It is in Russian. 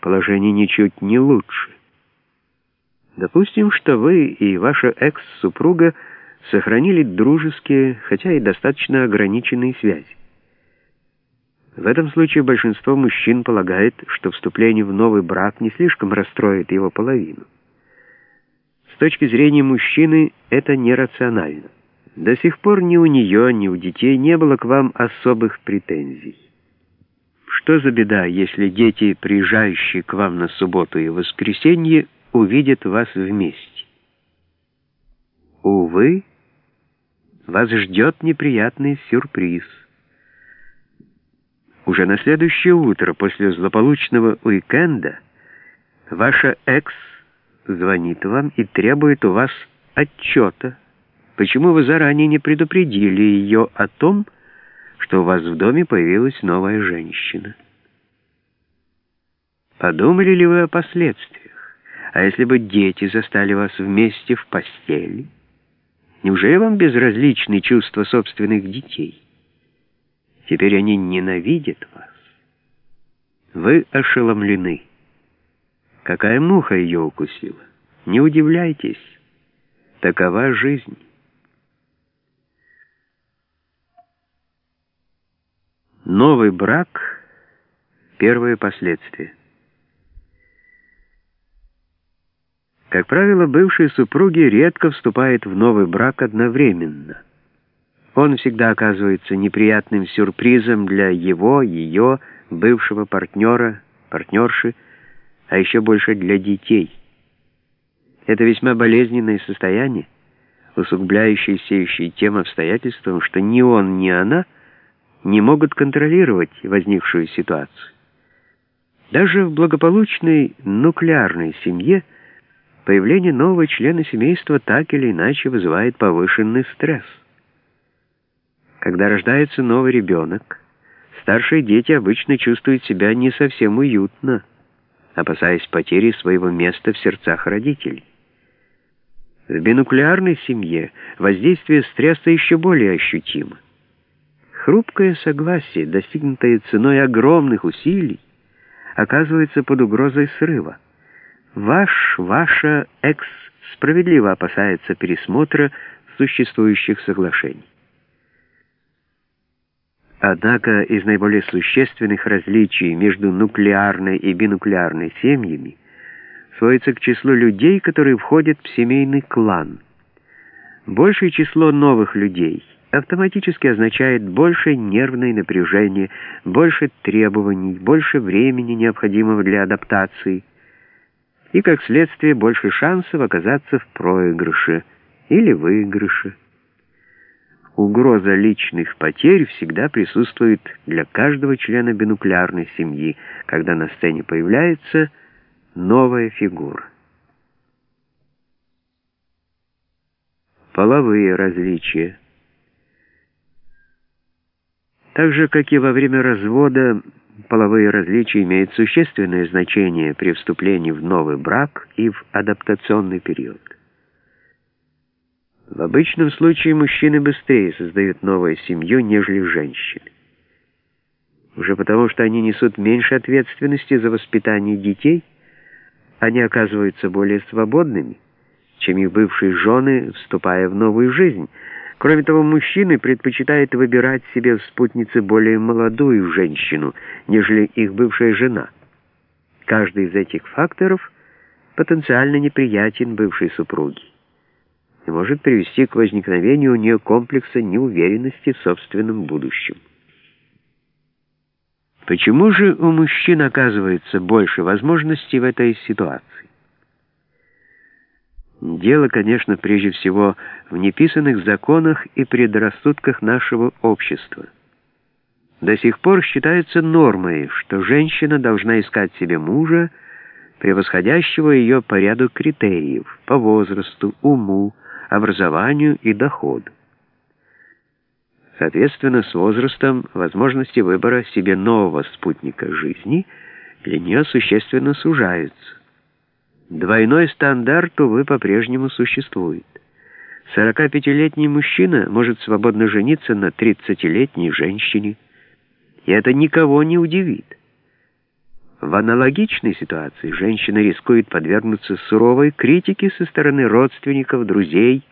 положение ничуть не лучше. Допустим, что вы и ваша экс-супруга сохранили дружеские, хотя и достаточно ограниченные связи. В этом случае большинство мужчин полагает, что вступление в новый брак не слишком расстроит его половину. С точки зрения мужчины это нерационально. До сих пор ни у нее, ни у детей не было к вам особых претензий. Что за беда, если дети, приезжающие к вам на субботу и воскресенье, увидят вас вместе? Увы, вас ждет неприятный сюрприз. Уже на следующее утро после злополучного уикенда ваша экс звонит вам и требует у вас отчета, почему вы заранее не предупредили ее о том, что у вас в доме появилась новая женщина. Подумали ли вы о последствиях? А если бы дети застали вас вместе в постели? Неужели вам безразличны чувства собственных детей? Теперь они ненавидят вас. Вы ошеломлены. Какая муха ее укусила? Не удивляйтесь. Такова жизнь. Новый брак — первые последствия. Как правило, бывшие супруги редко вступают в новый брак одновременно — он всегда оказывается неприятным сюрпризом для его, ее, бывшего партнера, партнерши, а еще больше для детей. Это весьма болезненное состояние, усугубляющееся еще тем обстоятельством, что ни он, ни она не могут контролировать возникшую ситуацию. Даже в благополучной нуклеарной семье появление нового члена семейства так или иначе вызывает повышенный стресс. Когда рождается новый ребенок, старшие дети обычно чувствуют себя не совсем уютно, опасаясь потери своего места в сердцах родителей. В бинуклеарной семье воздействие стресса еще более ощутимо. Хрупкое согласие, достигнутое ценой огромных усилий, оказывается под угрозой срыва. Ваш, ваша экс справедливо опасается пересмотра существующих соглашений. Однако из наиболее существенных различий между нуклеарной и бинуклеарной семьями сводится к числу людей, которые входят в семейный клан. Большее число новых людей автоматически означает больше нервное напряжение, больше требований, больше времени, необходимого для адаптации, и, как следствие, больше шансов оказаться в проигрыше или выигрыше. Угроза личных потерь всегда присутствует для каждого члена бинуклеарной семьи, когда на сцене появляется новая фигура. Половые различия. Так же, как и во время развода, половые различия имеют существенное значение при вступлении в новый брак и в адаптационный период. В обычном случае мужчины быстрее создают новую семью, нежели женщины. Уже потому, что они несут меньше ответственности за воспитание детей, они оказываются более свободными, чем их бывшие жены, вступая в новую жизнь. Кроме того, мужчины предпочитают выбирать себе в спутнице более молодую женщину, нежели их бывшая жена. Каждый из этих факторов потенциально неприятен бывшей супруге и может привести к возникновению у нее комплекса неуверенности в собственном будущем. Почему же у мужчин оказывается больше возможностей в этой ситуации? Дело, конечно, прежде всего в неписанных законах и предрассудках нашего общества. До сих пор считается нормой, что женщина должна искать себе мужа, превосходящего ее по ряду критериев, по возрасту, уму, образованию и доходу. Соответственно, с возрастом возможности выбора себе нового спутника жизни для нее существенно сужаются. Двойной стандарт, увы, по-прежнему существует. 45-летний мужчина может свободно жениться на 30-летней женщине, и это никого не удивит. В аналогичной ситуации женщина рискует подвергнуться суровой критике со стороны родственников, друзей,